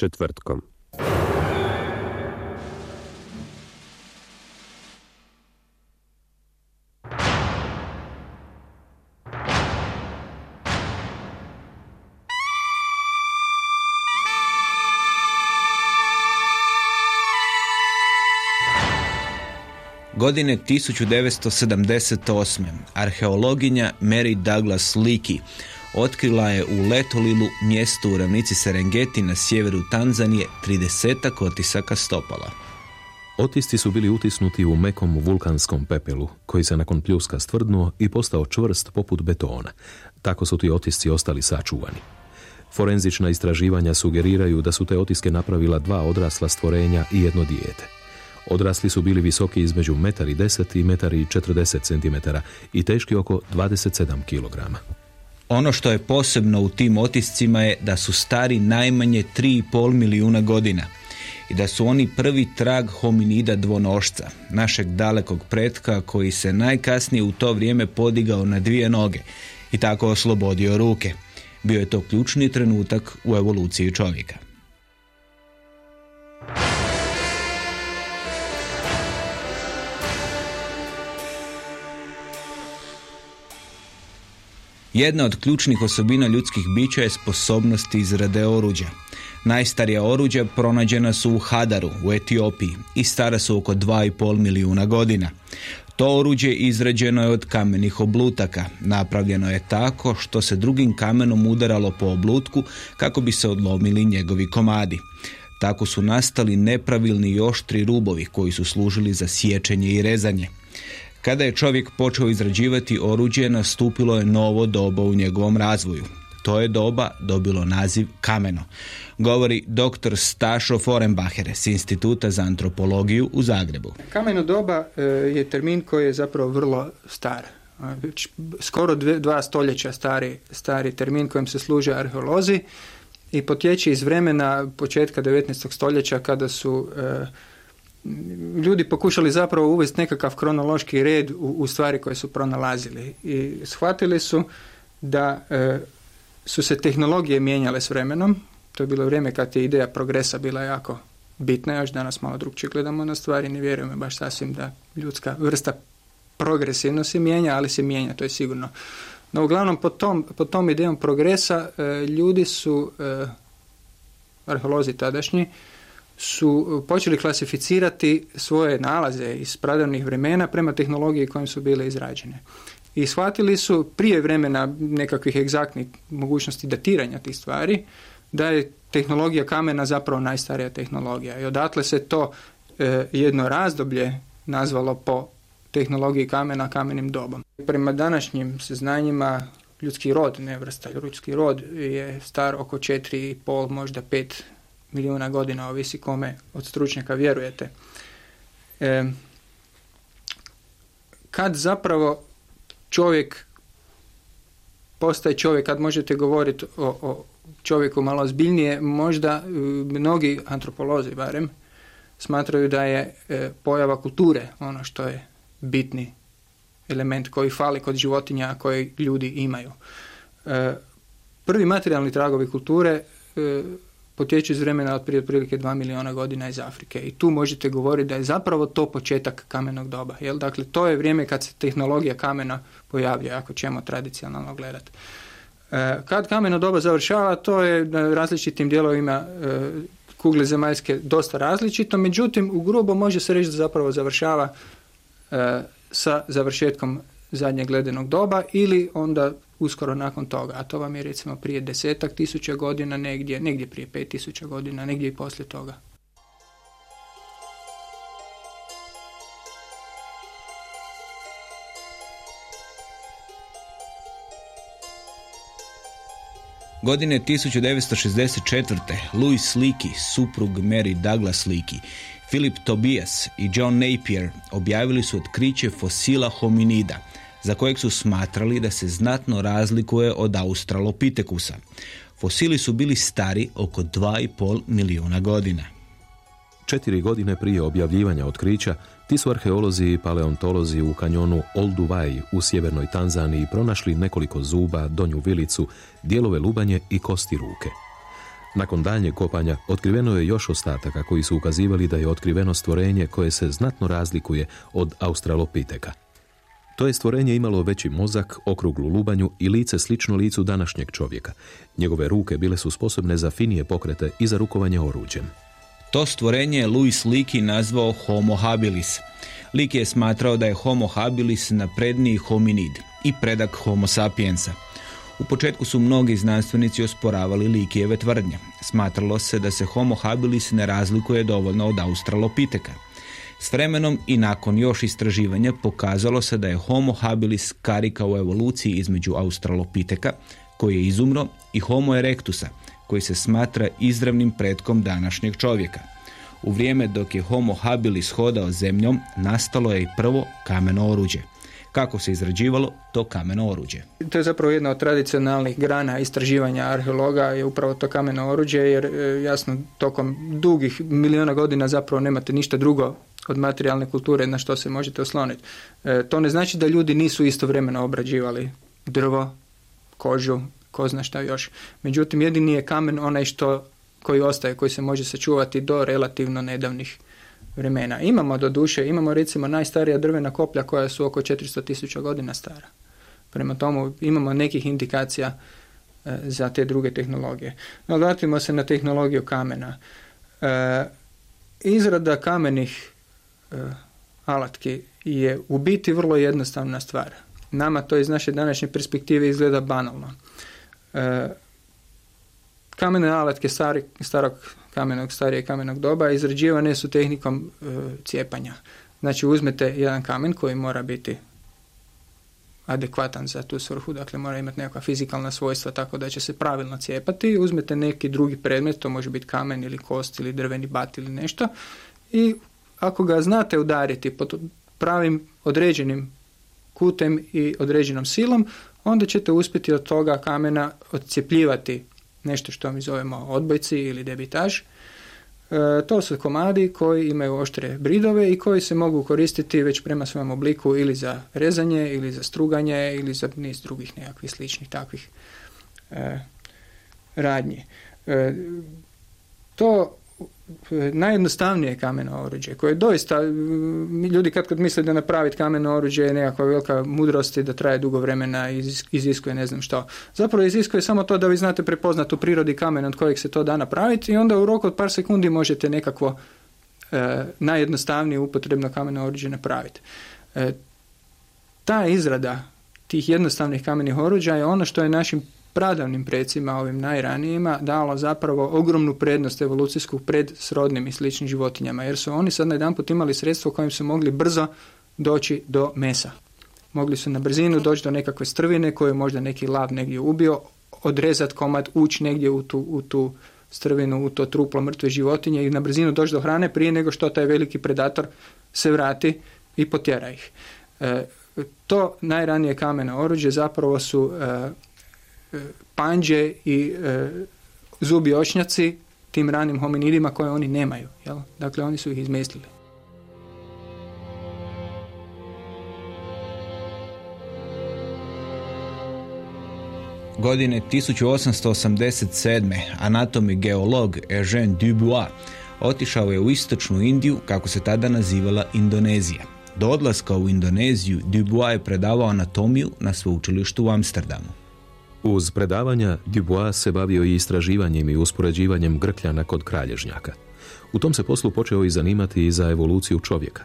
Četvrtkom. Godine 1978. arheologinja Mary Douglas Leakey otkrila je u Letolilu, mjestu u ravnici Serengeti na sjeveru Tanzanije, 30 otisaka stopala. Otisci su bili utisnuti u mekom vulkanskom pepelu, koji se nakon pljuska stvrdnuo i postao čvrst poput betona. Tako su ti otisci ostali sačuvani. Forenzična istraživanja sugeriraju da su te otiske napravila dva odrasla stvorenja i jedno dijete. Odrasli su bili visoki između 1,10 i 1,40 cm i teški oko 27 kg. Ono što je posebno u tim otiscima je da su stari najmanje 3,5 milijuna godina i da su oni prvi trag hominida dvonošca, našeg dalekog pretka koji se najkasnije u to vrijeme podigao na dvije noge i tako oslobodio ruke. Bio je to ključni trenutak u evoluciji čovjeka. Jedna od ključnih osobina ljudskih bića je sposobnost izrade oruđa. Najstarija oruđa pronađena su u Hadaru u Etiopiji i stara su oko 2,5 milijuna godina. To oruđe izrađeno je od kamenih oblutaka. Napravljeno je tako što se drugim kamenom udaralo po oblutku kako bi se odlomili njegovi komadi. Tako su nastali nepravilni i oštri rubovi koji su služili za sječenje i rezanje. Kada je čovjek počeo izrađivati oruđe, nastupilo je novo doba u njegovom razvoju. To je doba dobilo naziv kameno. Govori dr. Stašo Forenbacher s Instituta za antropologiju u Zagrebu. Kameno doba e, je termin koji je zapravo vrlo star. Skoro dva stoljeća stari, stari termin kojim se služe arheolozi i potječe iz vremena početka 19. stoljeća kada su e, ljudi pokušali zapravo uvesti nekakav kronološki red u, u stvari koje su pronalazili i shvatili su da e, su se tehnologije mijenjale s vremenom. To je bilo vrijeme kad je ideja progresa bila jako bitna, još danas malo drugčije gledamo na stvari, ne vjerujemo baš sasvim da ljudska vrsta progresivno se mijenja, ali se mijenja, to je sigurno. No uglavnom pod tom, pod tom idejom progresa e, ljudi su, e, arheolozi tadašnji, su počeli klasificirati svoje nalaze iz pradavnih vremena prema tehnologiji kojim su bile izrađene. I shvatili su prije vremena nekakvih egzaktnih mogućnosti datiranja tih stvari da je tehnologija kamena zapravo najstarija tehnologija. I odatle se to e, jedno razdoblje nazvalo po tehnologiji kamena kamenim dobom. Prema današnjim saznanjima ljudski rod, ne vrsta, ljudski rod je star oko 4,5, možda 5 milijuna godina, ovisi kome od stručnjaka vjerujete. E, kad zapravo čovjek postaje čovjek, kad možete govoriti o, o čovjeku malo zbiljnije, možda e, mnogi antropolozi barem smatraju da je e, pojava kulture ono što je bitni element koji fali kod životinja koji ljudi imaju. E, prvi materijalni tragovi kulture potječu iz vremena od prije otprilike 2 milijuna godina iz Afrike. I tu možete govoriti da je zapravo to početak kamenog doba. Jel? Dakle, to je vrijeme kad se tehnologija kamena pojavlja, ako ćemo tradicionalno gledati. E, kad kameno doba završava, to je na različitim dijelovima e, kugle zemaljske dosta različito, međutim, u grubo može se reći da zapravo završava e, sa završetkom zadnjeg ledenog doba ili onda uskoro nakon toga, a to vam je recimo prije desetak tisuća godina, negdje, negdje prije pet tisuća godina, negdje i poslije toga. Godine 1964. Louis Leakey, suprug Mary Douglas Leakey, Philip Tobias i John Napier objavili su otkriće fosila hominida – za kojeg su smatrali da se znatno razlikuje od Australopitekusa. Fosili su bili stari oko 2,5 milijuna godina. Četiri godine prije objavljivanja otkrića, ti su arheolozi i paleontolozi u kanjonu Olduvai u sjevernoj Tanzaniji pronašli nekoliko zuba, donju vilicu, dijelove lubanje i kosti ruke. Nakon daljnjeg kopanja otkriveno je još ostataka koji su ukazivali da je otkriveno stvorenje koje se znatno razlikuje od australopiteka. To je stvorenje imalo veći mozak, okruglu lubanju i lice slično licu današnjeg čovjeka. Njegove ruke bile su sposobne za finije pokrete i za rukovanje oruđem. To stvorenje je Louis Leakey nazvao Homo habilis. Leakey je smatrao da je Homo habilis napredniji hominid i predak Homo sapiensa. U početku su mnogi znanstvenici osporavali Likijeve tvrdnje. Smatralo se da se Homo habilis ne razlikuje dovoljno od australopiteka. S vremenom i nakon još istraživanja pokazalo se da je Homo habilis karika u evoluciji između australopiteka, koji je izumro, i Homo erectusa, koji se smatra izravnim pretkom današnjeg čovjeka. U vrijeme dok je Homo habilis hodao zemljom, nastalo je i prvo kameno oruđe. Kako se izrađivalo to kameno oruđe? To je zapravo jedna od tradicionalnih grana istraživanja arheologa je upravo to kameno oruđe jer e, jasno tokom dugih miliona godina zapravo nemate ništa drugo od materijalne kulture na što se možete osloniti. E, to ne znači da ljudi nisu istovremeno obrađivali drvo, kožu, ko zna šta još. Međutim, jedini je kamen onaj što koji ostaje, koji se može sačuvati do relativno nedavnih vremena. Imamo do duše, imamo recimo najstarija drvena koplja koja su oko 400 tisuća godina stara. Prema tomu imamo nekih indikacija e, za te druge tehnologije. No, vratimo se na tehnologiju kamena. E, izrada kamenih alatki je u biti vrlo jednostavna stvar. Nama to iz naše današnje perspektive izgleda banalno. E, kamene alatke stari, starog kamenog, starije kamenog doba izrađivane su tehnikom e, cijepanja. Znači uzmete jedan kamen koji mora biti adekvatan za tu svrhu, dakle mora imati nekakva fizikalna svojstva tako da će se pravilno cijepati, uzmete neki drugi predmet, to može biti kamen ili kost ili drveni bat ili nešto i ako ga znate udariti pod pravim određenim kutem i određenom silom, onda ćete uspjeti od toga kamena odcijepljivati nešto što mi zovemo odbojci ili debitaž. E, to su komadi koji imaju oštre bridove i koji se mogu koristiti već prema svojem obliku ili za rezanje ili za struganje ili za niz drugih nekakvih sličnih takvih e, radnji. E, to najjednostavnije kameno oruđe koje doista ljudi kad kad misle da napraviti kameno oruđe je nekakva velika mudrost i da traje dugo vremena i iziskuje ne znam što. Zapravo iziskuje samo to da vi znate prepoznati u prirodi kamen od kojeg se to da napraviti i onda u roku od par sekundi možete nekakvo e, najjednostavnije upotrebno kameno oruđe napraviti. E, ta izrada tih jednostavnih kamenih oruđa je ono što je našim pradavnim predsima, ovim najranijima, dalo zapravo ogromnu prednost evolucijsku pred srodnim i sličnim životinjama, jer su oni sad na jedan imali sredstvo kojim su mogli brzo doći do mesa. Mogli su na brzinu doći do nekakve strvine koju možda neki lav negdje ubio, odrezati komad, ući negdje u tu, u tu strvinu, u to truplo mrtve životinje i na brzinu doći do hrane prije nego što taj veliki predator se vrati i potjera ih. E, to najranije kameno oruđe zapravo su e, panđe i e, zubi očnjaci tim ranim hominidima koje oni nemaju. Jel? Dakle, oni su ih izmislili. Godine 1887. anatom i geolog Eugène Dubois otišao je u istočnu Indiju, kako se tada nazivala Indonezija. Do odlaska u Indoneziju Dubois je predavao anatomiju na sveučilištu u Amsterdamu. Uz predavanja Dubois se bavio i istraživanjem i uspoređivanjem grkljana kod kralježnjaka. U tom se poslu počeo i zanimati i za evoluciju čovjeka.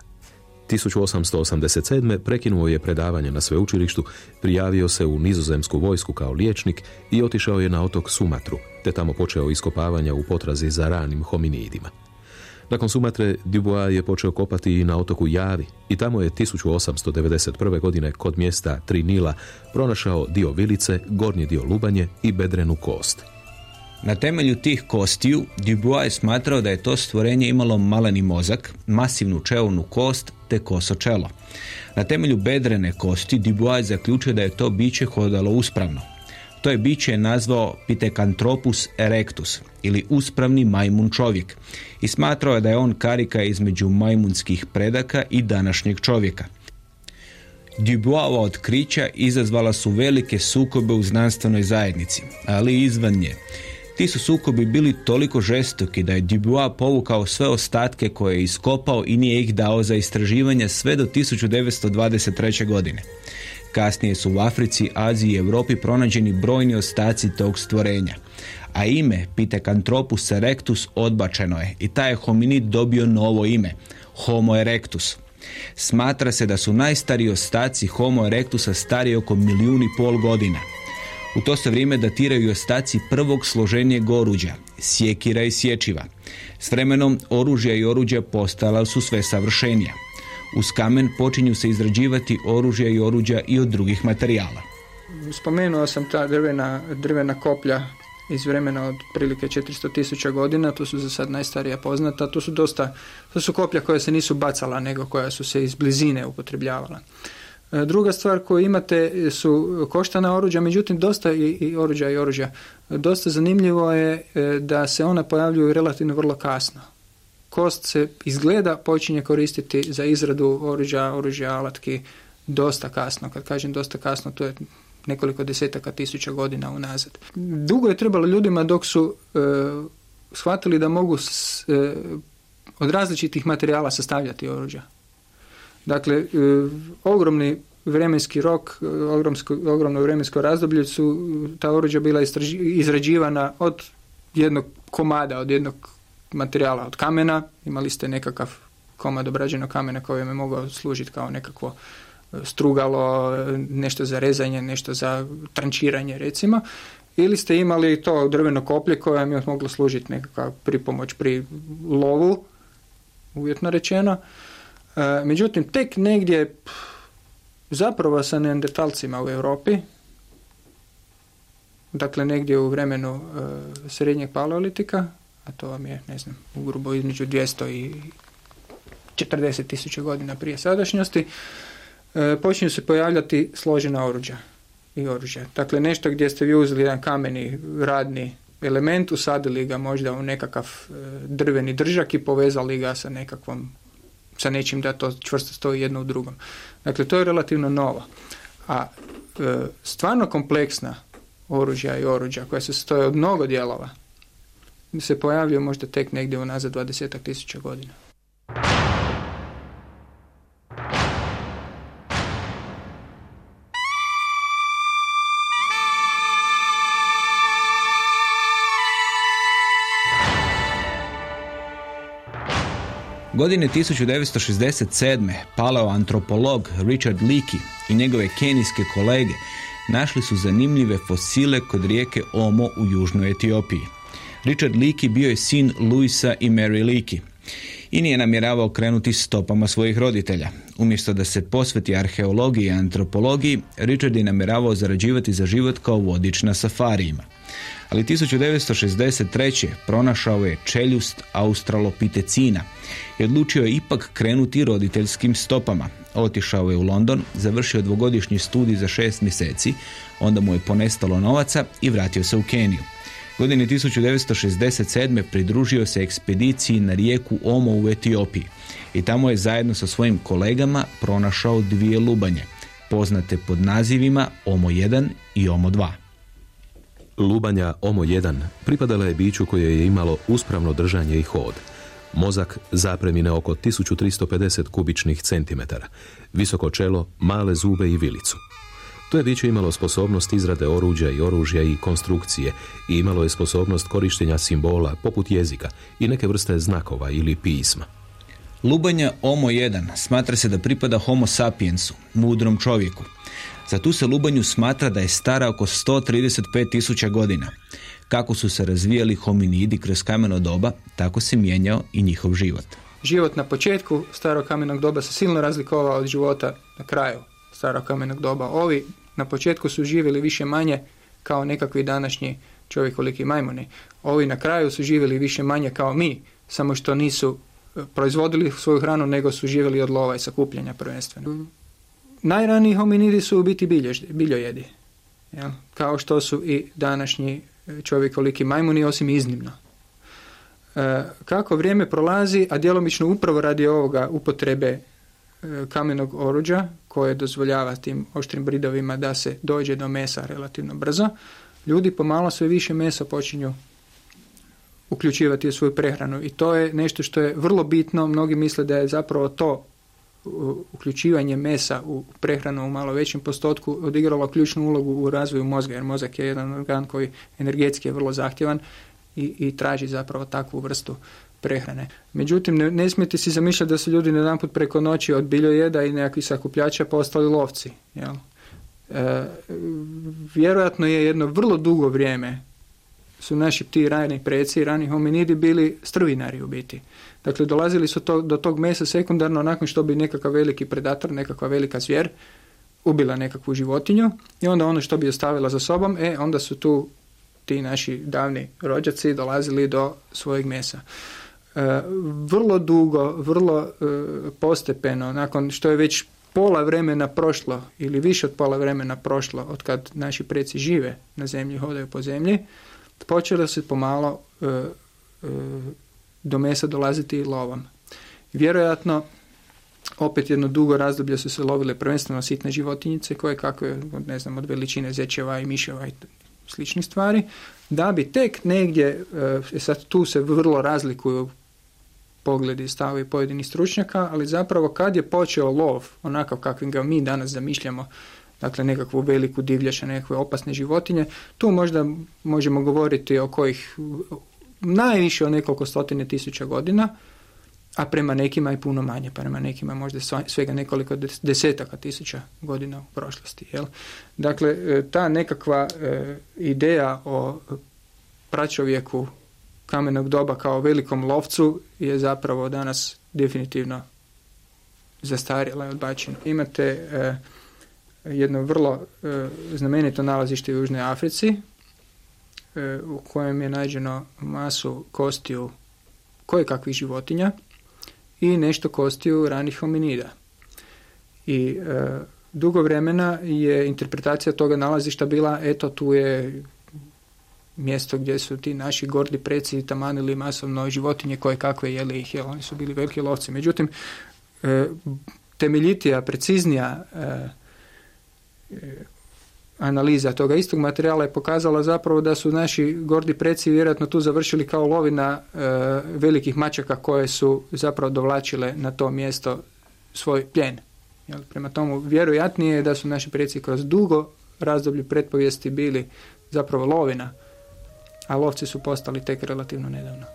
1887. prekinuo je predavanje na sveučilištu, prijavio se u nizozemsku vojsku kao liječnik i otišao je na otok Sumatru, te tamo počeo iskopavanja u potrazi za ranim hominidima. Nakon Sumatre, Dubois je počeo kopati i na otoku Javi i tamo je 1891. godine kod mjesta Trinila pronašao dio vilice, gornji dio lubanje i bedrenu kost. Na temelju tih kostiju Dubois je smatrao da je to stvorenje imalo maleni mozak, masivnu čelnu kost te koso čelo. Na temelju bedrene kosti Dubois je zaključio da je to biće hodalo uspravno. To je biće nazvao Pithecanthropus erectus ili uspravni majmun čovjek i smatrao je da je on karika između majmunskih predaka i današnjeg čovjeka. Duboisova otkrića izazvala su velike sukobe u znanstvenoj zajednici, ali i izvan nje. Ti su sukobi bili toliko žestoki da je Dubois povukao sve ostatke koje je iskopao i nije ih dao za istraživanje sve do 1923. godine. Kasnije su u Africi, Aziji i Europi pronađeni brojni ostaci tog stvorenja. A ime Pithecanthropus erectus odbačeno je i taj je hominid dobio novo ime, Homo erectus. Smatra se da su najstariji ostaci Homo erectusa stari oko milijun i pol godina. U to se vrijeme datiraju i ostaci prvog složenijeg oruđa, sjekira i sječiva. S vremenom oružja i oruđa postala su sve savršenija. Uz kamen počinju se izrađivati oružja i oruđa i od drugih materijala. Spomenuo sam ta drvena, drvena koplja iz vremena od prilike 400 tisuća godina, to su za sad najstarija poznata, to su dosta, to su koplja koja se nisu bacala, nego koja su se iz blizine upotrebljavala. E, druga stvar koju imate su koštana oruđa, međutim dosta i, i oruđa i oruđa. Dosta zanimljivo je e, da se ona pojavljuju relativno vrlo kasno. Kost se izgleda počinje koristiti za izradu oruđa, oružja, alatki dosta kasno. Kad kažem dosta kasno, to je nekoliko desetaka tisuća godina unazad. Dugo je trebalo ljudima dok su e, shvatili da mogu od različitih materijala sastavljati oruđa. Dakle, e, ogromni vremenski rok, e, ogromno vremensko razdoblje su ta oruđa bila izrađivana od jednog komada, od jednog materijala, od kamena. Imali ste nekakav komad obrađenog kamena koji je mogao služiti kao nekakvo e, strugalo, nešto za rezanje, nešto za trančiranje recimo. Ili ste imali to drveno koplje koje vam je moglo služiti nekakav pripomoć pri lovu, uvjetno rečeno. E, međutim, tek negdje zapravo sa neandertalcima u Europi, dakle negdje u vremenu e, srednjeg paleolitika, a to vam je, ne znam, u grubo između 200 i 40 tisuća godina prije sadašnjosti, e, počinju se pojavljati složena oruđa i oružja. Dakle, nešto gdje ste vi uzeli jedan kameni radni element, usadili ga možda u nekakav drveni držak i povezali ga sa nekakvom sa nečim da to čvrsto stoji jedno u drugom. Dakle, to je relativno novo. A e, stvarno kompleksna oružja i oruđa koja se stoje od mnogo dijelova se pojavljuje možda tek negdje unazad 20 tisuća godina. Godine 1967. paleoantropolog Richard Leakey i njegove kenijske kolege našli su zanimljive fosile kod rijeke Omo u južnoj Etiopiji. Richard Leakey bio je sin Luisa i Mary Leakey i nije namjeravao krenuti stopama svojih roditelja. Umjesto da se posveti arheologiji i antropologiji, Richard je namjeravao zarađivati za život kao vodič na safarijima ali 1963. pronašao je čeljust australopitecina i odlučio je ipak krenuti roditeljskim stopama. Otišao je u London, završio dvogodišnji studij za šest mjeseci, onda mu je ponestalo novaca i vratio se u Keniju. Godine 1967. pridružio se ekspediciji na rijeku Omo u Etiopiji i tamo je zajedno sa svojim kolegama pronašao dvije lubanje, poznate pod nazivima Omo 1 i Omo 2. Lubanja Omo 1 pripadala je biću koje je imalo uspravno držanje i hod. Mozak zapremine oko 1350 kubičnih centimetara, visoko čelo, male zube i vilicu. To je biće imalo sposobnost izrade oruđa i oružja i konstrukcije i imalo je sposobnost korištenja simbola poput jezika i neke vrste znakova ili pisma. Lubanja Omo 1 smatra se da pripada Homo sapiensu, mudrom čovjeku. Za tu se lubanju smatra da je stara oko 135 tisuća godina. Kako su se razvijali hominidi kroz kameno doba, tako se mijenjao i njihov život. Život na početku starog kamenog doba se silno razlikovao od života na kraju starog kamenog doba. Ovi na početku su živjeli više manje kao nekakvi današnji čovjekoliki majmuni. Ovi na kraju su živjeli više manje kao mi, samo što nisu e, proizvodili svoju hranu, nego su živjeli od lova i sakupljanja prvenstveno najraniji hominidi su u biti biljojedi. Ja? Kao što su i današnji čovjekoliki majmuni, osim iznimno. E, kako vrijeme prolazi, a djelomično upravo radi ovoga upotrebe e, kamenog oruđa koje dozvoljava tim oštrim bridovima da se dođe do mesa relativno brzo, ljudi pomalo sve više mesa počinju uključivati u svoju prehranu i to je nešto što je vrlo bitno. Mnogi misle da je zapravo to uključivanje mesa u prehranu u malo većem postotku odigralo ključnu ulogu u razvoju mozga, jer mozak je jedan organ koji energetski je vrlo zahtjevan i, i traži zapravo takvu vrstu prehrane. Međutim, ne, ne smijete si zamišljati da su ljudi put preko noći od biljojeda i nekakvih sakupljača postali lovci. Jel? E, vjerojatno je jedno vrlo dugo vrijeme su naši ti rani preci, rani hominidi bili strvinari u biti. Dakle, dolazili su to, do tog mesa sekundarno nakon što bi nekakav veliki predator, nekakva velika zvijer ubila nekakvu životinju i onda ono što bi ostavila za sobom, e, onda su tu ti naši davni rođaci dolazili do svojeg mesa. E, vrlo dugo, vrlo e, postepeno, nakon što je već pola vremena prošlo ili više od pola vremena prošlo od kad naši preci žive na zemlji, hodaju po zemlji, počelo se pomalo e, do mesa dolaziti i lovom. Vjerojatno, opet jedno dugo razdoblje su se lovile prvenstveno sitne životinjice koje kakve, ne znam, od veličine zečeva i miševa i sličnih stvari, da bi tek negdje, sad tu se vrlo razlikuju pogledi i stavovi pojedinih stručnjaka, ali zapravo kad je počeo lov, onakav kakvim ga mi danas zamišljamo, dakle nekakvu veliku divljača, nekakve opasne životinje, tu možda možemo govoriti o kojih najviše o nekoliko stotine tisuća godina, a prema nekima i puno manje, prema nekima možda svega nekoliko desetaka tisuća godina u prošlosti. Jel? Dakle, e, ta nekakva e, ideja o pračovjeku kamenog doba kao velikom lovcu je zapravo danas definitivno zastarjela i odbačena. Imate e, jedno vrlo e, znamenito nalazište u Južnoj Africi e, u kojem je nađeno masu kostiju koje kakvih životinja i nešto kostiju ranih hominida. I e, dugo vremena je interpretacija toga nalazišta bila eto tu je mjesto gdje su ti naši gordi preci tamanili masovno životinje koje kakve jeli ih, jel oni su bili veliki lovci. Međutim, e, temeljitija, preciznija e, analiza toga istog materijala je pokazala zapravo da su naši gordi preci vjerojatno tu završili kao lovina e, velikih mačaka koje su zapravo dovlačile na to mjesto svoj pljen. Jel, prema tomu vjerojatnije je da su naši preci kroz dugo razdoblje pretpovijesti bili zapravo lovina, a lovci su postali tek relativno nedavno.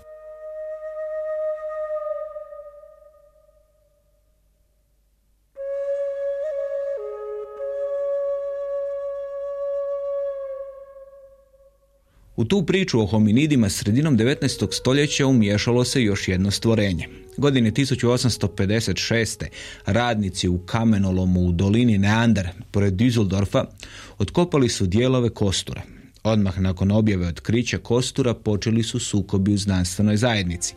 U tu priču o hominidima sredinom 19. stoljeća umiješalo se još jedno stvorenje. Godine 1856. radnici u kamenolomu u dolini Neander, pored Düsseldorfa, otkopali su dijelove kostura. Odmah nakon objave otkrića kostura počeli su sukobi u znanstvenoj zajednici.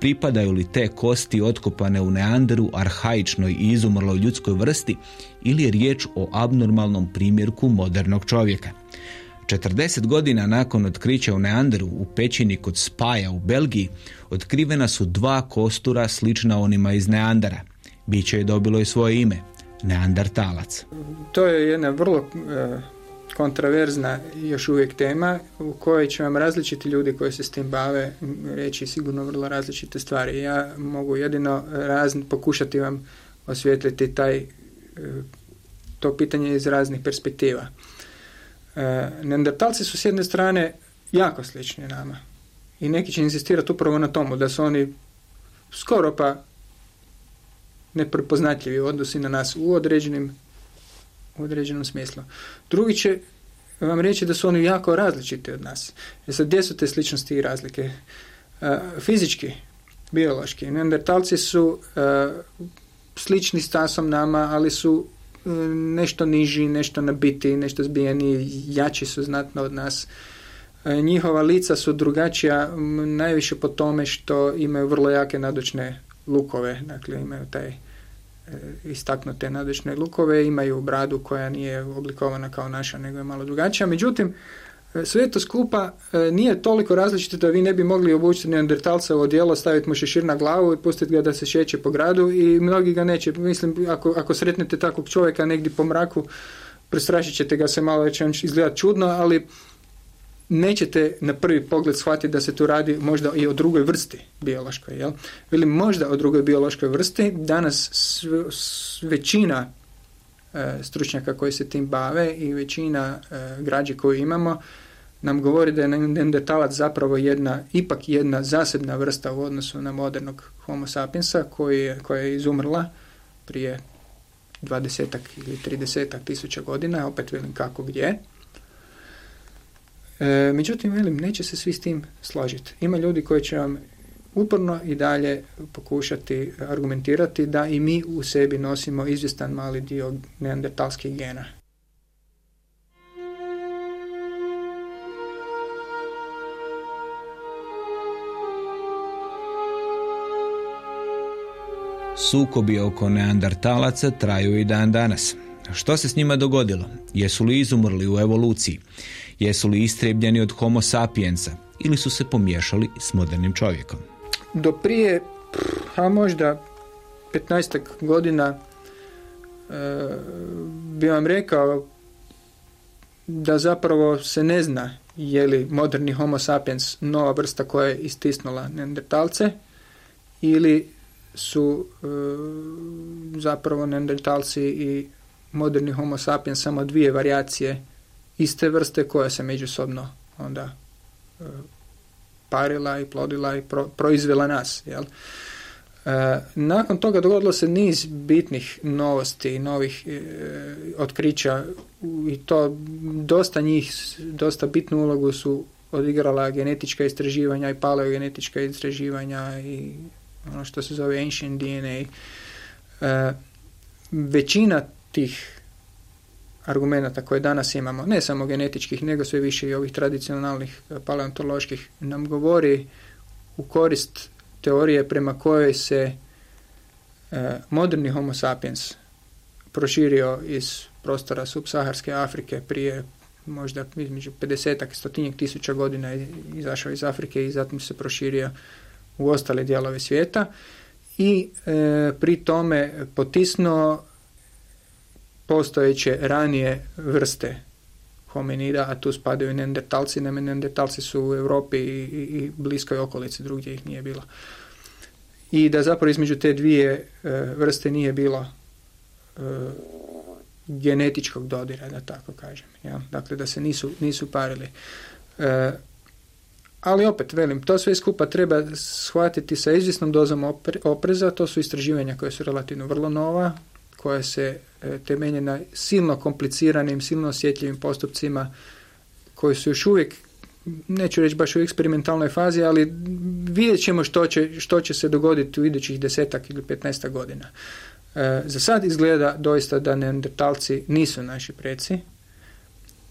Pripadaju li te kosti otkopane u Neanderu arhaičnoj i izumrloj ljudskoj vrsti ili je riječ o abnormalnom primjerku modernog čovjeka? 40 godina nakon otkrića u Neanderu u pećini kod Spaja u Belgiji otkrivena su dva kostura slična onima iz Neandera. Biće je dobilo i svoje ime, Neandertalac. To je jedna vrlo e, kontraverzna još uvijek tema u kojoj će vam različiti ljudi koji se s tim bave reći sigurno vrlo različite stvari. Ja mogu jedino pokušati vam osvijetliti taj, e, to pitanje iz raznih perspektiva. E, neandertalci su s jedne strane jako slični nama. I neki će insistirati upravo na tomu da su oni skoro pa neprepoznatljivi odnosi na nas u određenim u određenom smislu. Drugi će vam reći da su oni jako različiti od nas. E sad, gdje su te sličnosti i razlike? E, fizički, biološki. Neandertalci su e, slični stasom nama, ali su E, nešto niži, nešto nabiti, nešto zbijeni, jači su znatno od nas. E, njihova lica su drugačija najviše po tome što imaju vrlo jake nadočne lukove, dakle imaju taj istaknute nadočne lukove, imaju bradu koja nije oblikovana kao naša, nego je malo drugačija. Međutim, sve to skupa e, nije toliko različito da vi ne bi mogli obući neandertalca u odijelo, staviti mu šešir na glavu i pustiti ga da se šeće po gradu i mnogi ga neće. Mislim, ako, ako sretnete takvog čovjeka negdje po mraku, prestrašit ćete ga se malo, će on izgledati čudno, ali nećete na prvi pogled shvatiti da se tu radi možda i o drugoj vrsti biološkoj. Jel? Veli možda o drugoj biološkoj vrsti. Danas većina e, stručnjaka koji se tim bave i većina e, građe koju imamo nam govori da je neandertalac zapravo jedna, ipak jedna zasebna vrsta u odnosu na modernog homo sapiensa koji je, koja je izumrla prije dvadesetak ili tridesetak tisuća godina, opet velim kako gdje. E, međutim, velim, neće se svi s tim složiti. Ima ljudi koji će vam uporno i dalje pokušati argumentirati da i mi u sebi nosimo izvjestan mali dio neandertalskih gena. Sukobi oko neandertalaca traju i dan danas. Što se s njima dogodilo? Jesu li izumrli u evoluciji? Jesu li istrebljeni od homo sapiensa? Ili su se pomiješali s modernim čovjekom? Do prije, a možda 15 godina e, bi vam rekao da zapravo se ne zna je li moderni homo sapiens nova vrsta koja je istisnula neandertalce ili su e, zapravo neandertalci i moderni homo sapiens samo dvije varijacije iste vrste koja se međusobno onda e, parila i plodila i proizvela nas. Jel? E, nakon toga dogodilo se niz bitnih novosti i novih e, otkrića i to dosta njih, dosta bitnu ulogu su odigrala genetička istraživanja i paleogenetička istraživanja i ono što se zove ancient DNA. E, većina tih argumenata koje danas imamo, ne samo genetičkih, nego sve više i ovih tradicionalnih e, paleontoloških, nam govori u korist teorije prema kojoj se e, moderni homo sapiens proširio iz prostora subsaharske Afrike prije možda između 50 i stotinjak tisuća godina izašao iz Afrike i zatim se proširio u ostale dijelove svijeta i e, pri tome potisnuo postojeće ranije vrste hominida, a tu spadaju neandertalci, ne neandertalci su u Europi i, i, bliskoj okolici, drugdje ih nije bilo. I da zapravo između te dvije e, vrste nije bilo e, genetičkog dodira, da tako kažem. Ja? Dakle, da se nisu, nisu parili. E, ali opet, velim, to sve skupa treba shvatiti sa izvjesnom dozom opreza, to su istraživanja koje su relativno vrlo nova, koja se e, temelje na silno kompliciranim, silno osjetljivim postupcima koji su još uvijek neću reći baš u eksperimentalnoj fazi, ali vidjet ćemo što će, što će se dogoditi u idućih desetak ili petnaestak godina. E, za sad izgleda doista da neandertalci nisu naši preci,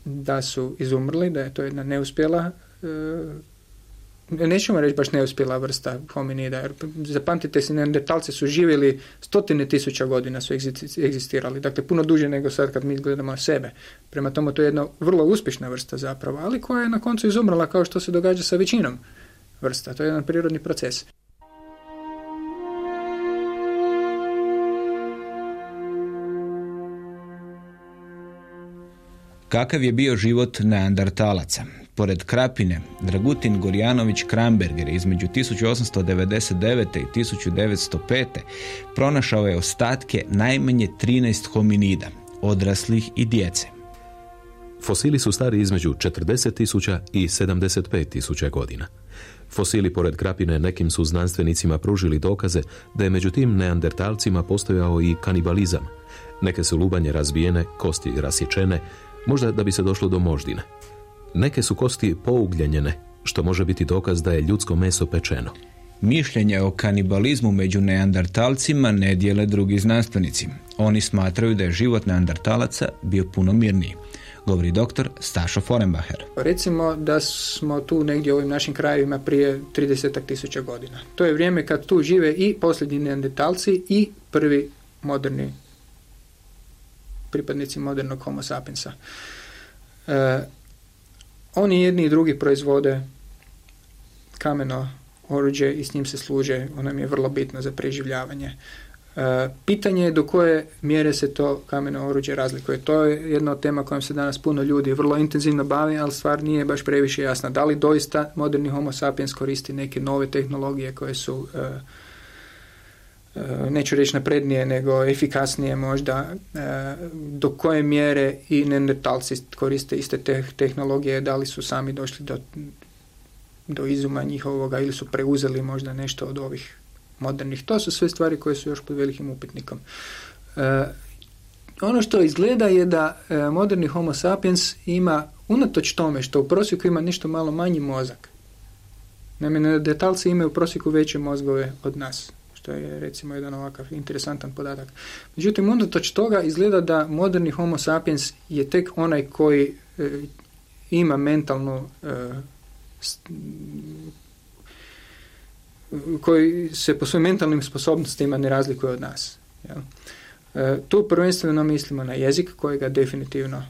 da su izumrli, da je to jedna neuspjela e, nećemo reći baš neuspjela vrsta hominida, jer zapamtite se, neandertalci su živjeli stotine tisuća godina su egzistirali, dakle puno duže nego sad kad mi gledamo sebe. Prema tome to je jedna vrlo uspješna vrsta zapravo, ali koja je na koncu izumrla kao što se događa sa većinom vrsta. To je jedan prirodni proces. Kakav je bio život neandertalaca? Pored Krapine, Dragutin Gorjanović Kramberger između 1899. i 1905. pronašao je ostatke najmanje 13 hominida, odraslih i djece. Fosili su stari između 40.000 i 75.000 godina. Fosili pored Krapine nekim su znanstvenicima pružili dokaze da je među tim neandertalcima postojao i kanibalizam. Neke su lubanje razbijene, kosti rasječene, možda da bi se došlo do moždine. Neke su kosti pougljenjene, što može biti dokaz da je ljudsko meso pečeno. Mišljenje o kanibalizmu među neandertalcima ne dijele drugi znanstvenici. Oni smatraju da je život neandertalaca bio puno mirniji govori doktor Stašo Forenbacher. Recimo da smo tu negdje u ovim našim krajevima prije 30 tisuća godina. To je vrijeme kad tu žive i posljednji neandertalci i prvi moderni pripadnici modernog homo sapiensa. E, oni jedni i drugi proizvode kameno oruđe i s njim se služe, ono je vrlo bitno za preživljavanje. pitanje je do koje mjere se to kameno oruđe razlikuje. To je jedna od tema kojom se danas puno ljudi vrlo intenzivno bavi, ali stvar nije baš previše jasna. Da li doista moderni homo sapiens koristi neke nove tehnologije koje su E, neću reći naprednije, nego efikasnije možda, e, do koje mjere i neandertalci koriste iste te tehnologije, da li su sami došli do, do izuma njihovoga ili su preuzeli možda nešto od ovih modernih. To su sve stvari koje su još pod velikim upitnikom. E, ono što izgleda je da moderni homo sapiens ima, unatoč tome što u prosjeku ima nešto malo manji mozak, Naime, neandertalci imaju u prosjeku veće mozgove od nas što je recimo jedan ovakav interesantan podatak. Međutim, unatoč toga izgleda da moderni homo sapiens je tek onaj koji e, ima mentalnu e, koji se po svojim mentalnim sposobnostima ne razlikuje od nas. Jel? E, tu prvenstveno mislimo na jezik kojega definitivno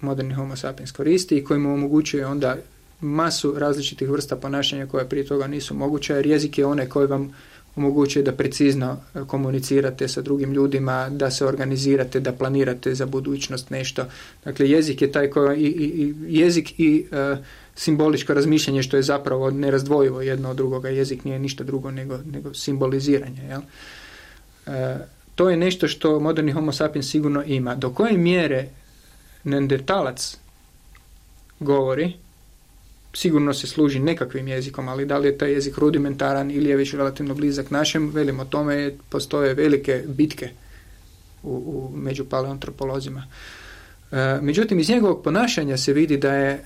moderni homo sapiens koristi i koji mu omogućuje onda masu različitih vrsta ponašanja koja prije toga nisu moguće, jer jezik je onaj koji vam omogućuje da precizno e, komunicirate sa drugim ljudima, da se organizirate, da planirate za budućnost nešto. Dakle, jezik je taj koji, i, i, jezik i uh, simboličko razmišljanje što je zapravo nerazdvojivo jedno od drugoga. Jezik nije ništa drugo nego, nego simboliziranje. Jel? E, to je nešto što moderni homo sapiens sigurno ima. Do koje mjere neandertalac govori, sigurno se služi nekakvim jezikom, ali da li je taj jezik rudimentaran ili je već relativno blizak našem, velim o tome postoje velike bitke u, u među paleoantropolozima. E, međutim, iz njegovog ponašanja se vidi da je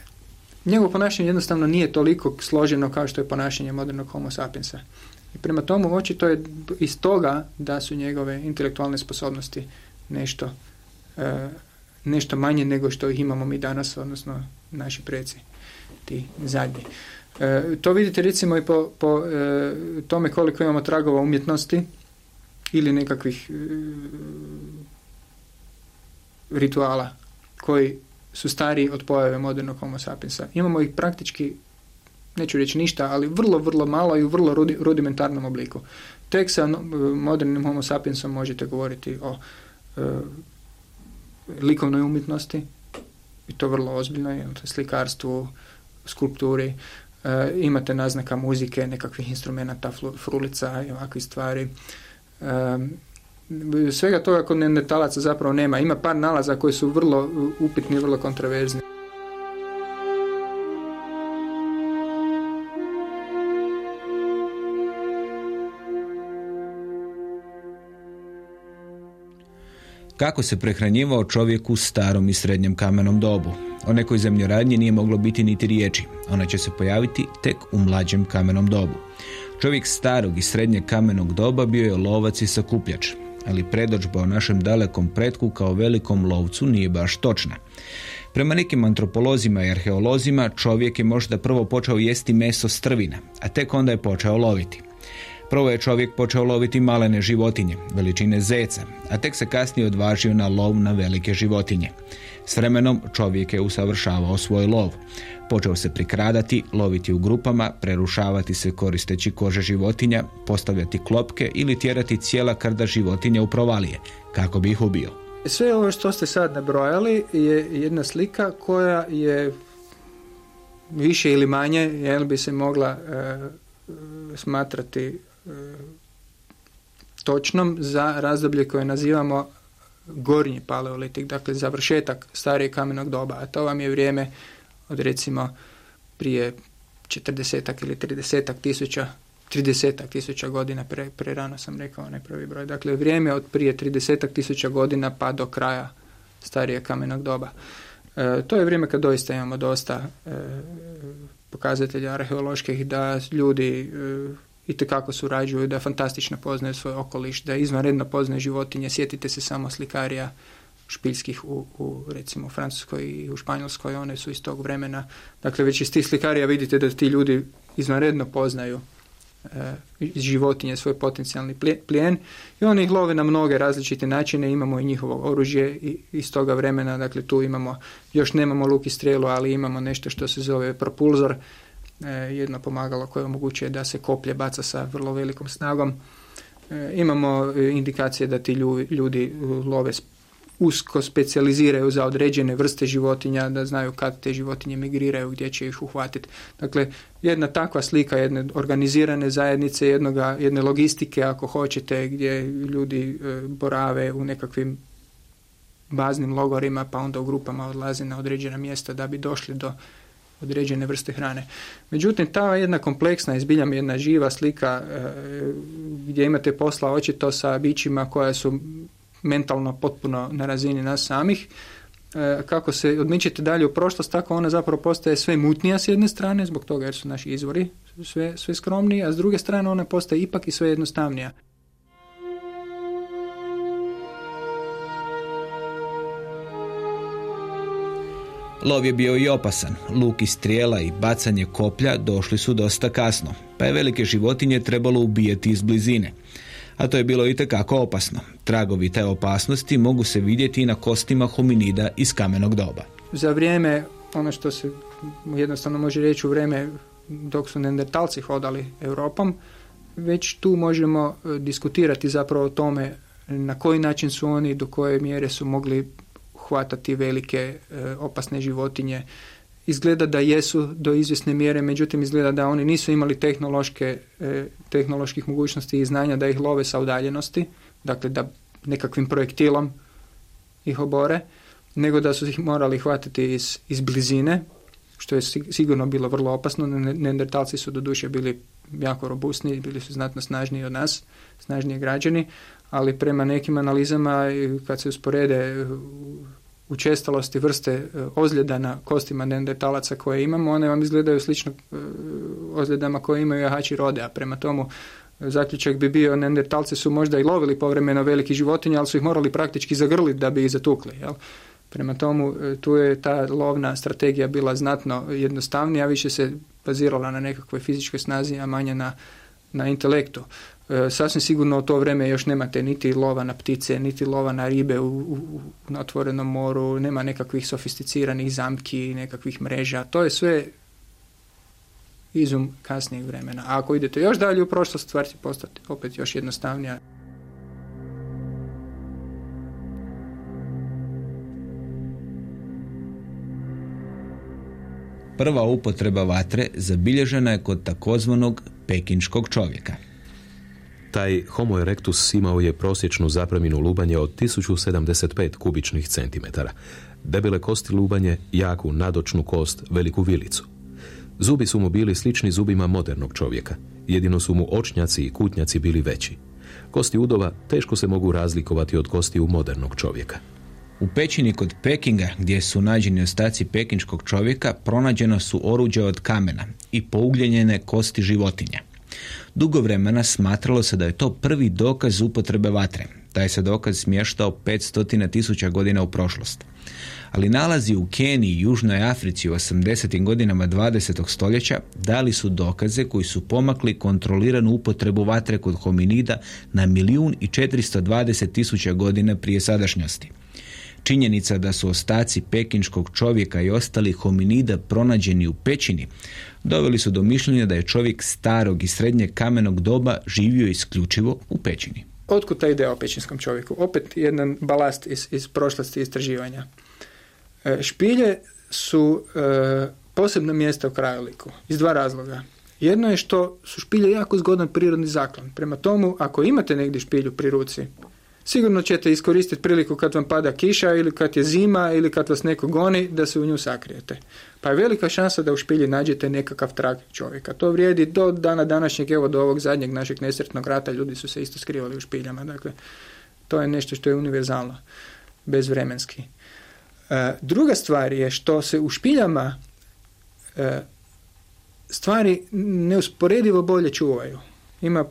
njegovo ponašanje jednostavno nije toliko složeno kao što je ponašanje modernog homo sapiensa. I prema tomu očito je iz toga da su njegove intelektualne sposobnosti nešto, e, nešto manje nego što ih imamo mi danas, odnosno naši preci ti zadnji. E, to vidite recimo i po, po e, tome koliko imamo tragova umjetnosti ili nekakvih e, rituala koji su stariji od pojave modernog homo sapiensa. Imamo ih praktički, neću reći ništa, ali vrlo, vrlo malo i u vrlo rudimentarnom obliku. Tek sa modernim homo sapiensom možete govoriti o likovnoj umjetnosti i to vrlo ozbiljno, slikarstvu, skulpturi, e, imate naznaka muzike, nekakvih instrumenta, frulica i ovakvih stvari. E, svega toga kod neandertalaca zapravo nema. Ima par nalaza koji su vrlo upitni, vrlo kontroverzni. Kako se prehranjivao čovjek u starom i srednjem kamenom dobu? O nekoj zemljoradnji nije moglo biti niti riječi. Ona će se pojaviti tek u mlađem kamenom dobu. Čovjek starog i srednjeg kamenog doba bio je lovac i sakupljač, ali predođba o našem dalekom pretku kao velikom lovcu nije baš točna. Prema nekim antropolozima i arheolozima čovjek je možda prvo počeo jesti meso strvina, a tek onda je počeo loviti. Prvo je čovjek počeo loviti malene životinje, veličine zeca, a tek se kasnije odvažio na lov na velike životinje. S vremenom čovjek je usavršavao svoj lov. Počeo se prikradati, loviti u grupama, prerušavati se koristeći kože životinja, postavljati klopke ili tjerati cijela krda životinja u provalije, kako bi ih ubio. Sve ovo što ste sad nabrojali je jedna slika koja je više ili manje jel bi se mogla e, smatrati točnom za razdoblje koje nazivamo gornji paleolitik, dakle završetak starijeg kamenog doba, a to vam je vrijeme od recimo prije 40 ili 30 tisuća 30 tisuća godina, pre, pre rano sam rekao onaj prvi broj. Dakle, vrijeme od prije 30 tisuća godina pa do kraja starijeg kamenog doba. E, to je vrijeme kad doista imamo dosta e, pokazatelja arheoloških da ljudi e, i tekako surađuju, da fantastično poznaju svoj okoliš, da izvanredno poznaju životinje. Sjetite se samo slikarija špiljskih u, u recimo Francuskoj i u Španjolskoj, one su iz tog vremena. Dakle, već iz tih slikarija vidite da ti ljudi izvanredno poznaju e, životinje, svoj potencijalni plijen i oni ih love na mnoge različite načine, imamo i njihovo oružje iz toga vremena, dakle tu imamo, još nemamo luk i strelu, ali imamo nešto što se zove propulzor, jedno pomagalo koje omogućuje da se koplje baca sa vrlo velikom snagom. imamo indikacije da ti ljudi love usko specijaliziraju za određene vrste životinja, da znaju kad te životinje migriraju, gdje će ih uhvatiti. Dakle, jedna takva slika jedne organizirane zajednice, jednoga, jedne logistike, ako hoćete, gdje ljudi e, borave u nekakvim baznim logorima, pa onda u grupama odlaze na određena mjesta da bi došli do određene vrste hrane. Međutim, ta jedna kompleksna, izbiljam jedna živa slika e, gdje imate posla očito sa bićima koja su mentalno potpuno na razini nas samih. E, kako se odmičete dalje u prošlost, tako ona zapravo postaje sve mutnija s jedne strane, zbog toga jer su naši izvori sve, sve skromniji, a s druge strane ona postaje ipak i sve jednostavnija. Lov je bio i opasan. Luk i strijela i bacanje koplja došli su dosta kasno, pa je velike životinje trebalo ubijeti iz blizine a to je bilo i tekako opasno. Tragovi te opasnosti mogu se vidjeti i na kostima hominida iz kamenog doba. Za vrijeme, ono što se jednostavno može reći u vrijeme dok su nendertalci hodali Europom, već tu možemo e, diskutirati zapravo o tome na koji način su oni, do koje mjere su mogli hvatati velike e, opasne životinje izgleda da jesu do izvjesne mjere, međutim izgleda da oni nisu imali tehnološke, e, tehnoloških mogućnosti i znanja da ih love sa udaljenosti, dakle da nekakvim projektilom ih obore, nego da su ih morali hvatiti iz, iz blizine, što je sigurno bilo vrlo opasno. Neandertalci su doduše bili jako robustni, bili su znatno snažniji od nas, snažniji građani, ali prema nekim analizama kad se usporede učestalosti vrste e, ozljeda na kostima neandertalaca koje imamo, one vam izgledaju slično e, ozljedama koje imaju jahači rode, a prema tomu e, zaključak bi bio neandertalci su možda i lovili povremeno veliki životinje, ali su ih morali praktički zagrliti da bi ih zatukli. Jel? Prema tomu, tu je ta lovna strategija bila znatno jednostavnija, više se bazirala na nekakvoj fizičkoj snazi, a manje na, na intelektu. E, sasvim sigurno u to vrijeme još nemate niti lova na ptice, niti lova na ribe u, u, na otvorenom moru, nema nekakvih sofisticiranih zamki, nekakvih mreža. To je sve izum kasnijeg vremena. A ako idete još dalje u prošlost, stvar će postati opet još jednostavnija. Prva upotreba vatre zabilježena je kod takozvanog pekinčkog čovjeka. Taj Homo erectus imao je prosječnu zapreminu lubanje od 1075 kubičnih centimetara. Debele kosti lubanje, jaku nadočnu kost, veliku vilicu. Zubi su mu bili slični zubima modernog čovjeka. Jedino su mu očnjaci i kutnjaci bili veći. Kosti udova teško se mogu razlikovati od kosti u modernog čovjeka. U pećini kod Pekinga, gdje su nađeni ostaci pekinčkog čovjeka, pronađena su oruđa od kamena i pougljenjene kosti životinja. Dugo vremena smatralo se da je to prvi dokaz upotrebe vatre. Taj se dokaz smještao 500 tisuća godina u prošlost. Ali nalazi u Keniji i Južnoj Africi u 80. godinama 20. stoljeća dali su dokaze koji su pomakli kontroliranu upotrebu vatre kod hominida na milijun i 420 tisuća godina prije sadašnjosti. Činjenica da su ostaci pekinškog čovjeka i ostalih hominida pronađeni u pećini doveli su do mišljenja da je čovjek starog i srednjeg kamenog doba živio isključivo u pećini. Otkud ta ideja o pećinskom čovjeku? Opet jedan balast iz, iz prošlosti istraživanja. E, špilje su e, posebno mjesta u krajoliku iz dva razloga. Jedno je što su špilje jako zgodan prirodni zaklon. Prema tomu, ako imate negdje špilju pri ruci, sigurno ćete iskoristiti priliku kad vam pada kiša ili kad je zima ili kad vas neko goni da se u nju sakrijete. Pa je velika šansa da u špilji nađete nekakav trag čovjeka. To vrijedi do dana današnjeg, evo do ovog zadnjeg našeg nesretnog rata, ljudi su se isto skrivali u špiljama. Dakle, to je nešto što je univerzalno, bezvremenski. E, druga stvar je što se u špiljama e, stvari neusporedivo bolje čuvaju. Ima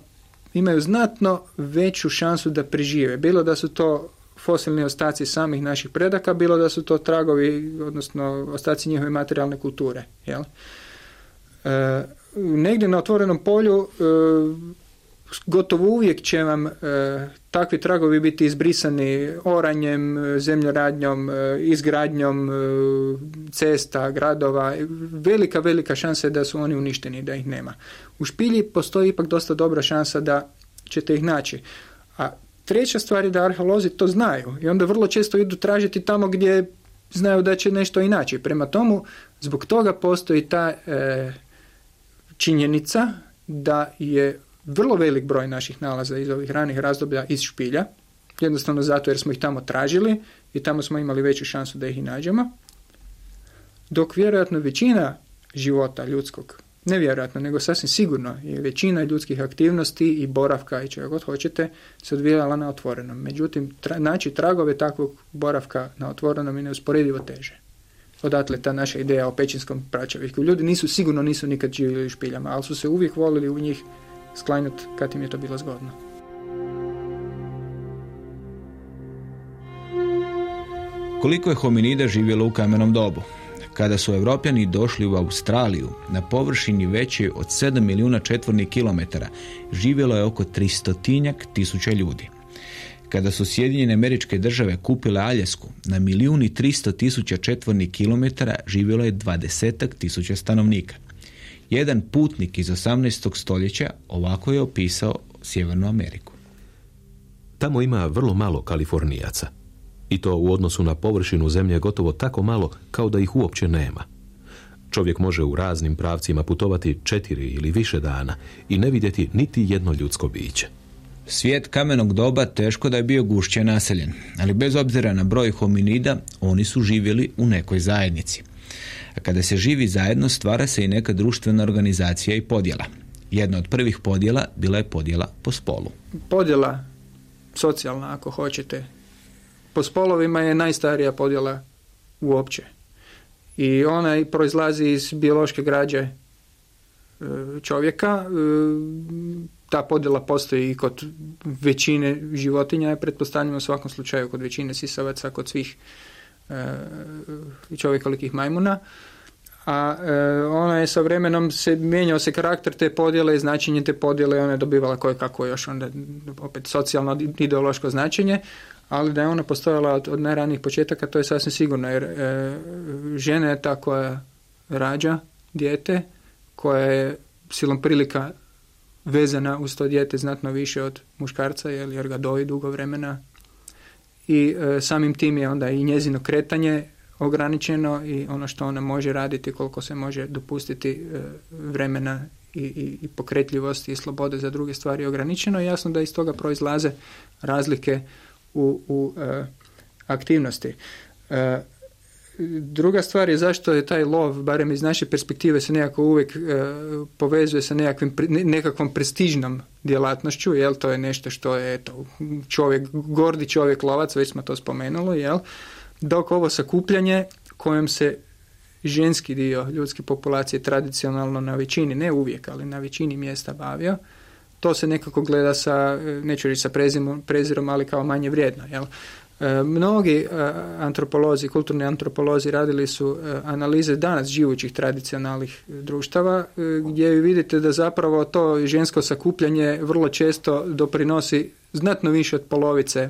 imaju znatno veću šansu da prežive. Bilo da su to fosilni ostaci samih naših predaka, bilo da su to tragovi, odnosno ostaci njihove materijalne kulture. Jel? E, negdje na otvorenom polju e, gotovo uvijek će vam e, takvi tragovi biti izbrisani oranjem, zemljoradnjom, e, izgradnjom cesta, gradova. Velika, velika šansa je da su oni uništeni, da ih nema. U špilji postoji ipak dosta dobra šansa da ćete ih naći. A treća stvar je da arheolozi to znaju i onda vrlo često idu tražiti tamo gdje znaju da će nešto i naći. Prema tomu, zbog toga postoji ta e, činjenica da je vrlo velik broj naših nalaza iz ovih ranih razdoblja iz špilja, jednostavno zato jer smo ih tamo tražili i tamo smo imali veću šansu da ih i nađemo, dok vjerojatno većina života ljudskog, nevjerojatno, nego sasvim sigurno je većina ljudskih aktivnosti i boravka i čega god hoćete se odvijala na otvorenom. Međutim, tra, naći tragove takvog boravka na otvorenom je neusporedivo teže. Odatle ta naša ideja o pećinskom pračeviku. Ljudi nisu sigurno nisu nikad živjeli u špiljama, ali su se uvijek volili u njih sklanjati kad im je to bilo zgodno. Koliko je hominida živjelo u kamenom dobu? Kada su Evropljani došli u Australiju, na površini veće od 7 milijuna četvornih kilometara živjelo je oko 300 tisuća ljudi. Kada su Sjedinjene američke države kupile Aljesku, na milijun i 300 tisuća četvornih kilometara živjelo je 20 tisuća stanovnika. Jedan putnik iz 18. stoljeća ovako je opisao Sjevernu Ameriku. Tamo ima vrlo malo kalifornijaca. I to u odnosu na površinu zemlje gotovo tako malo kao da ih uopće nema. Čovjek može u raznim pravcima putovati četiri ili više dana i ne vidjeti niti jedno ljudsko biće. Svijet kamenog doba teško da je bio gušće naseljen, ali bez obzira na broj hominida, oni su živjeli u nekoj zajednici. A kada se živi zajedno, stvara se i neka društvena organizacija i podjela. Jedna od prvih podjela bila je podjela po spolu. Podjela socijalna, ako hoćete, po spolovima je najstarija podjela uopće. I ona proizlazi iz biološke građe e, čovjeka. E, ta podjela postoji i kod većine životinja, pretpostavljamo u svakom slučaju kod većine sisavaca, kod svih e, čovjekolikih majmuna. A ona je sa vremenom se mijenjao se karakter te podjele i značenje te podjele i ona je dobivala koje kako još onda opet socijalno ideološko značenje, ali da je ona postojala od, od najranijih početaka, to je sasvim sigurno, jer e, žena je ta koja rađa dijete, koja je silom prilika vezana uz to dijete znatno više od muškarca, jer ga doji dugo vremena i e, samim tim je onda i njezino kretanje ograničeno i ono što ona može raditi, koliko se može dopustiti e, vremena i, i, i pokretljivosti i slobode za druge stvari ograničeno. Jasno da iz toga proizlaze razlike u, u e, aktivnosti. E, druga stvar je zašto je taj lov, barem iz naše perspektive, se nekako uvijek e, povezuje sa nekakvim, nekakvom prestižnom djelatnošću, jel, to je nešto što je eto, čovjek, gordi čovjek lovac, već smo to spomenuli, jel, dok ovo sakupljanje kojom se ženski dio ljudske populacije tradicionalno na većini, ne uvijek, ali na većini mjesta bavio, to se nekako gleda sa, neću reći sa prezirom, ali kao manje vrijedno. Jel? E, mnogi e, antropolozi, kulturni antropolozi radili su e, analize danas živućih tradicionalnih društava gdje vidite da zapravo to žensko sakupljanje vrlo često doprinosi znatno više od polovice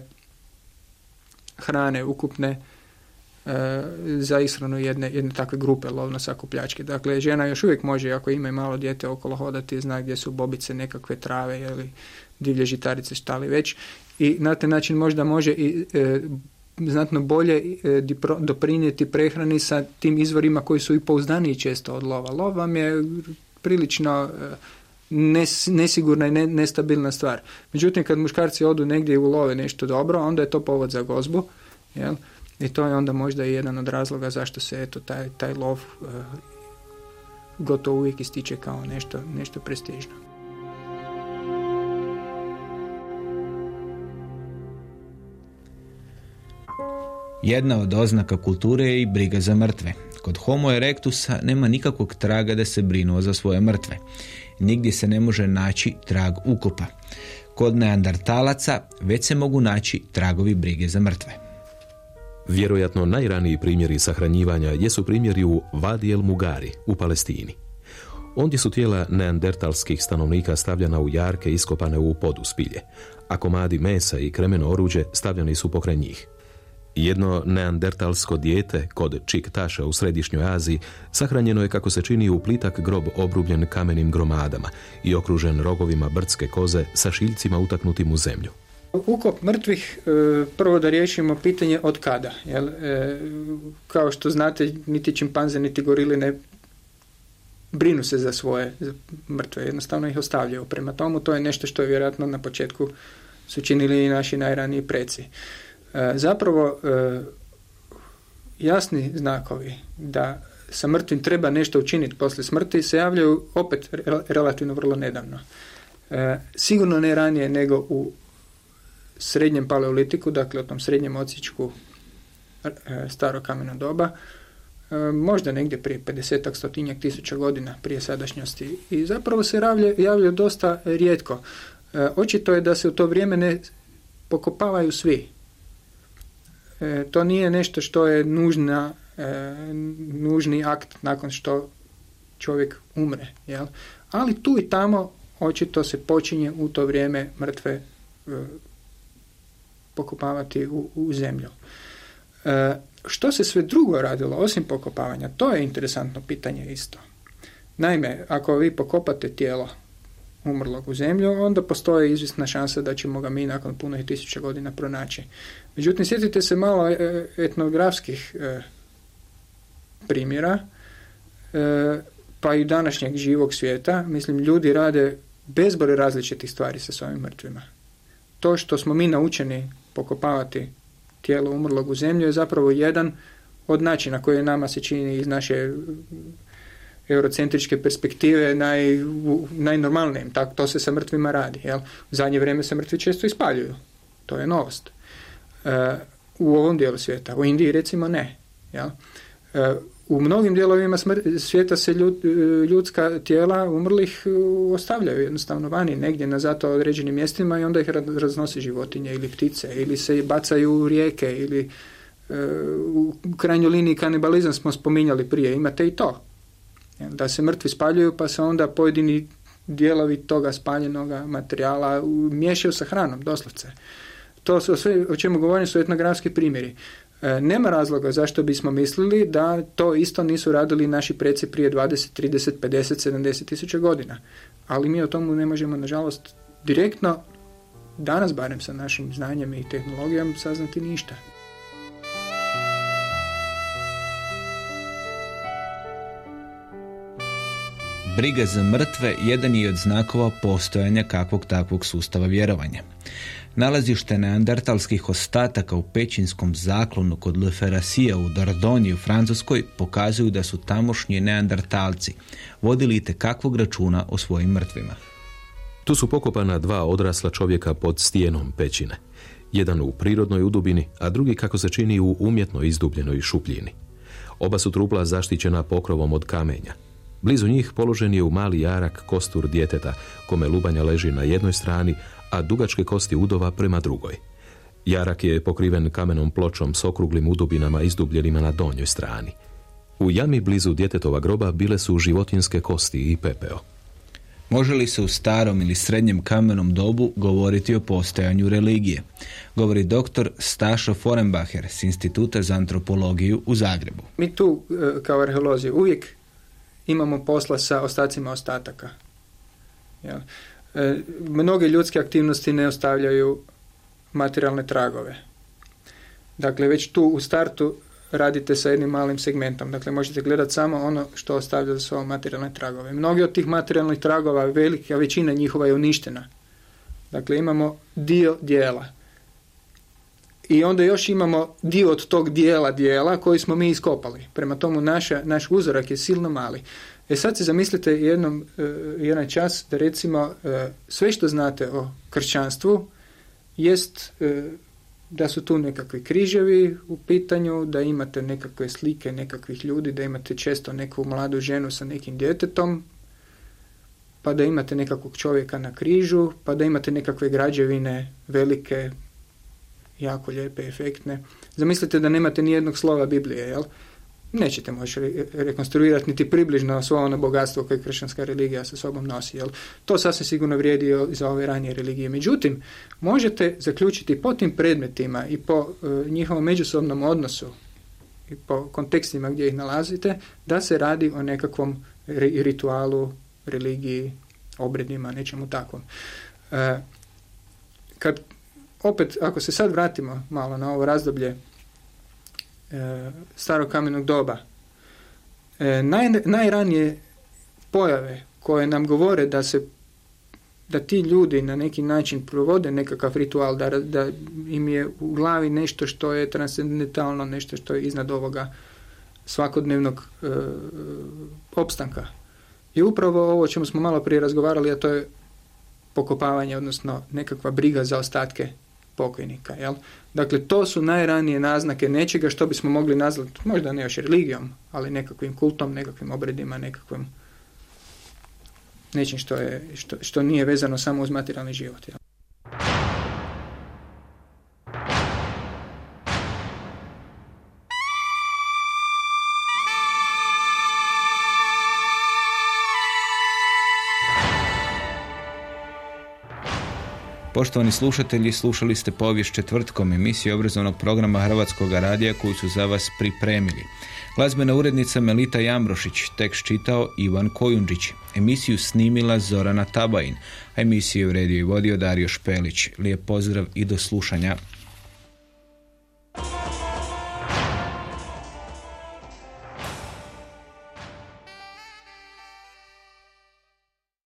hrane ukupne za ishranu jedne, jedne takve grupe lovno sakupljačke. Dakle, žena još uvijek može, ako ima malo dijete okolo hodati, zna gdje su bobice, nekakve trave ili divlje žitarice, šta li već. I na taj način možda može i e, znatno bolje e, doprinijeti prehrani sa tim izvorima koji su i pouzdaniji često od lova. Lov vam je prilično nesigurna i nestabilna stvar. Međutim, kad muškarci odu negdje i ulove nešto dobro, onda je to povod za gozbu. Jel? I to je onda možda i jedan od razloga zašto se eto taj, taj lov uh, gotovo uvijek ističe kao nešto, nešto prestižno. Jedna od oznaka kulture je i briga za mrtve. Kod Homo erectusa nema nikakvog traga da se brinuo za svoje mrtve. Nigdje se ne može naći trag ukopa. Kod neandertalaca već se mogu naći tragovi brige za mrtve. Vjerojatno najraniji primjeri sahranjivanja jesu primjeri u Vadi el Mugari u Palestini. Ondje su tijela neandertalskih stanovnika stavljena u jarke iskopane u podu spilje, a komadi mesa i kremeno oruđe stavljeni su pokraj njih. Jedno neandertalsko dijete kod Čiktaša u Središnjoj Aziji sahranjeno je kako se čini u plitak grob obrubljen kamenim gromadama i okružen rogovima brdske koze sa šiljcima utaknutim u zemlju. Ukop mrtvih, e, prvo da riješimo pitanje od kada. Jel? E, kao što znate, niti čimpanze, niti gorile ne brinu se za svoje mrtve, jednostavno ih ostavljaju. Prema tomu, to je nešto što je vjerojatno na početku su činili i naši najraniji preci. E, zapravo, jasni znakovi da sa mrtvim treba nešto učiniti poslije smrti se javljaju opet relativno vrlo nedavno. Sigurno ne ranije nego u srednjem paleolitiku, dakle o tom srednjem odsječku e, staro doba, e, možda negdje prije 50 stotinjak tisuća godina prije sadašnjosti i zapravo se javljaju dosta rijetko. E, očito je da se u to vrijeme ne pokopavaju svi. To nije nešto što je nužna, nužni akt nakon što čovjek umre. Jel? Ali tu i tamo očito se počinje u to vrijeme mrtve pokopavati u, u zemlju. E, što se sve drugo radilo osim pokopavanja? To je interesantno pitanje isto. Naime, ako vi pokopate tijelo umrlog u zemlju, onda postoji izvisna šansa da ćemo ga mi nakon puno tisuća godina pronaći. Međutim, sjetite se malo e, etnografskih e, primjera, e, pa i današnjeg živog svijeta. Mislim, ljudi rade bezbroj različitih stvari sa svojim mrtvima. To što smo mi naučeni pokopavati tijelo umrlog u zemlju je zapravo jedan od načina koji nama se čini iz naše eurocentričke perspektive naj, najnormalnijim. Tako, to se sa mrtvima radi. Jel? U zadnje vrijeme se mrtvi često ispaljuju. To je novost. E, u ovom dijelu svijeta. U Indiji recimo ne. Jel? E, u mnogim dijelovima svijeta se ljudska tijela umrlih e, ostavljaju jednostavno vani negdje na zato određenim mjestima i onda ih raznosi životinje ili ptice ili se bacaju u rijeke ili e, u krajnjoj liniji kanibalizam smo spominjali prije, imate i to. Da se mrtvi spaljuju pa se onda pojedini dijelovi toga spaljenoga materijala miješaju sa hranom, doslovce. To su sve o čemu govorim su etnografski primjeri. E, nema razloga zašto bismo mislili da to isto nisu radili naši preci prije 20, 30, 50, 70 tisuća godina. Ali mi o tomu ne možemo, nažalost, direktno, danas barem sa našim znanjem i tehnologijom, saznati ništa. Briga za mrtve jedan je od znakova postojanja kakvog takvog sustava vjerovanja. Nalazište neandertalskih ostataka u pećinskom zaklonu kod Le Ferrasia u Dardoni u Francuskoj pokazuju da su tamošnji neandertalci vodili i kakvog računa o svojim mrtvima. Tu su pokopana dva odrasla čovjeka pod stijenom pećine. Jedan u prirodnoj udubini, a drugi kako se čini u umjetno izdubljenoj šupljini. Oba su trupla zaštićena pokrovom od kamenja. Blizu njih položen je u mali jarak kostur djeteta, kome lubanja leži na jednoj strani, a dugačke kosti udova prema drugoj. Jarak je pokriven kamenom pločom s okruglim udubinama izdubljenima na donjoj strani. U jami blizu djetetova groba bile su životinske kosti i pepeo. Može li se u starom ili srednjem kamenom dobu govoriti o postojanju religije? Govori doktor Stašo Forenbacher s Instituta za antropologiju u Zagrebu. Mi tu e, kao arheolozi uvijek imamo posla sa ostacima ostataka. Ja. E, mnoge ljudske aktivnosti ne ostavljaju materijalne tragove. Dakle, već tu u startu radite sa jednim malim segmentom. Dakle, možete gledati samo ono što ostavlja za svoje materijalne tragove. Mnogi od tih materijalnih tragova, velika većina njihova je uništena. Dakle, imamo dio dijela. I onda još imamo dio od tog dijela dijela koji smo mi iskopali. Prema tomu naša, naš uzorak je silno mali. E sad se zamislite jednom, e, jedan čas da recimo e, sve što znate o kršćanstvu jest e, da su tu nekakvi križevi u pitanju, da imate nekakve slike nekakvih ljudi, da imate često neku mladu ženu sa nekim djetetom, pa da imate nekakvog čovjeka na križu, pa da imate nekakve građevine velike, jako lijepe, efektne. Zamislite da nemate ni jednog slova Biblije, jel? nećete moći rekonstruirati niti približno svo ono bogatstvo koje kršćanska religija sa sobom nosi. Jel? To sasvim sigurno vrijedi za ove ranije religije. Međutim, možete zaključiti po tim predmetima i po uh, njihovom međusobnom odnosu i po kontekstima gdje ih nalazite, da se radi o nekakvom ritualu, religiji, obredima, nečemu takvom. Uh, kad opet, ako se sad vratimo malo na ovo razdoblje e, starog kamenog doba, e, naj, najranije pojave koje nam govore da se da ti ljudi na neki način provode nekakav ritual, da, da im je u glavi nešto što je transcendentalno, nešto što je iznad ovoga svakodnevnog e, opstanka. I upravo ovo o čemu smo malo prije razgovarali, a to je pokopavanje, odnosno nekakva briga za ostatke pokojnika. Jel? Dakle, to su najranije naznake nečega što bismo mogli nazvati, možda ne još religijom, ali nekakvim kultom, nekakvim obredima, nekakvim nečim što, je, što, što nije vezano samo uz materijalni život. Jel? Poštovani slušatelji, slušali ste povijest četvrtkom emisiju obrazovnog programa Hrvatskog radija koju su za vas pripremili. Glazbena urednica Melita Jambrošić, tekst čitao Ivan Kojundžić, emisiju snimila Zorana Tabajin, a emisiju je uredio i vodio Dario Špelić. Lijep pozdrav i do slušanja.